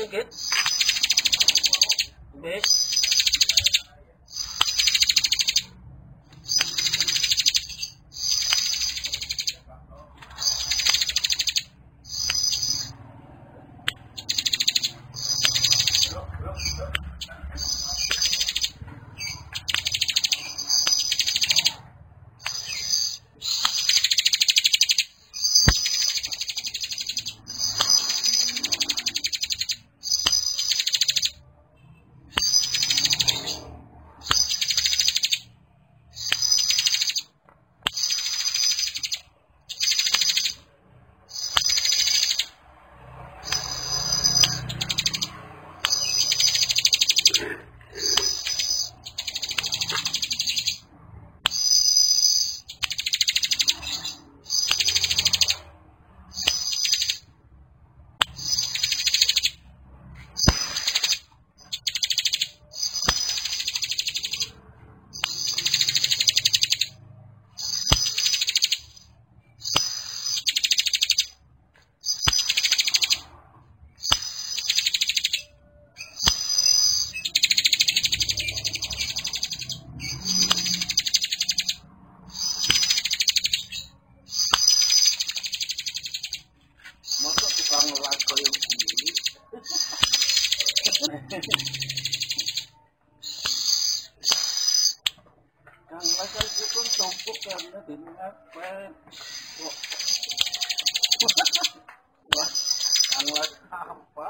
conjugates base Kang lagu itu pun tumpuk karena dengan apa? Kok? Wah, kang lagu apa?